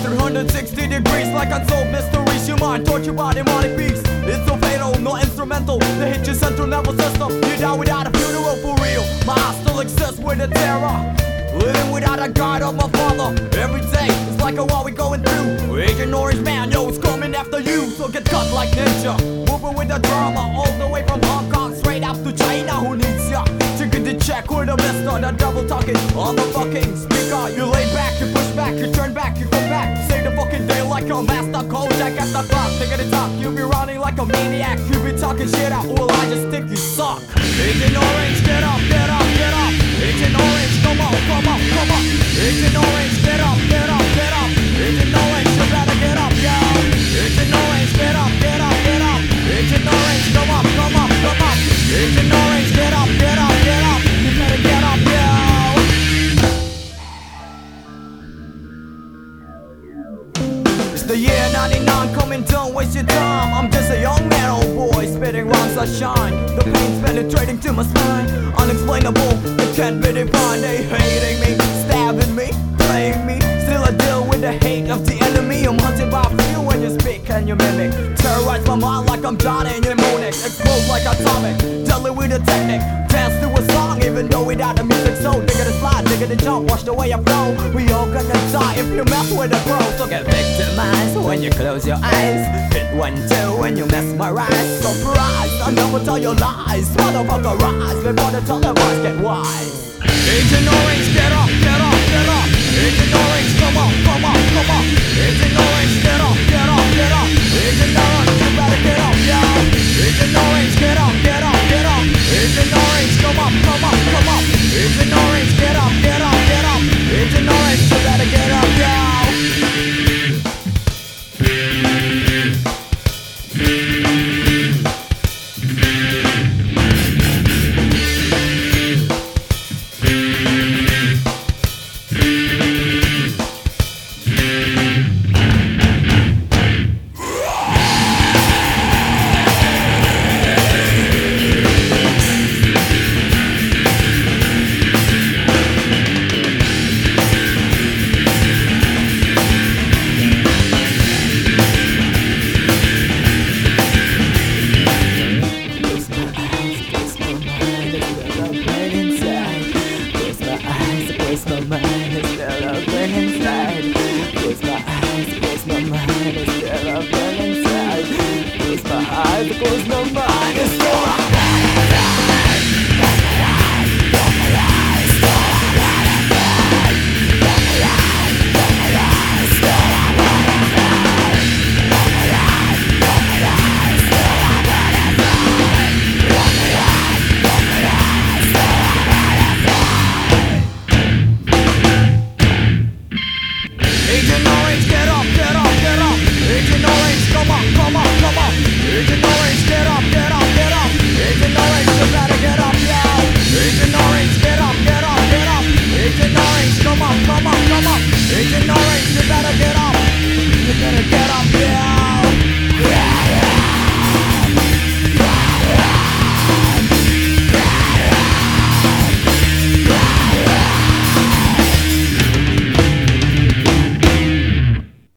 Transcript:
360 degrees like unsolved mysteries. Your mind tortured by demonic beats. It's so fatal, no instrumental. They hit your central nervous system. You die without a funeral for real. My heart still exists with a terror. Living without a guide of my father. Every day it's like a war we going through. Agent Orange Man, yo, it's coming after you. So get cut like ninja. Moving with the drama all the way from Hong Kong straight up to China. Who needs ya? Chicken the check a mister. The double talking on the fucking speaker. You lay back, you push back, you turn back, you come back. Say the fucking day like a master Kojak at the clock. Take it talk, you be running like a maniac. You be talking shit out. Well, I just think you suck. Agent Orange, get up, get up, get up. Agent Orange, come the year 99 coming, don't waste your time. I'm just a young man, old boy, spitting rhymes that shine. The pain's penetrating to my spine. Unexplainable, it can't be defined. They hating me, stabbing me, playing me. Still I deal with the hate of the enemy. I'm hunted by few when you speak and you mimic. Terrorize my mind like I'm Johnny mnemonic. Explode like atomic, deadly with a technique. Dance to a song even though without digga the jump, watch the way I flow. We all gonna die if you mess with the pro. So get victimized when you close your eyes. Hit one two when you mess my mesmerize. Surprise, I never tell you lies. Motherfucker rise before the televised get wise. Agent Orange, get up, get up, get up. Eyes, close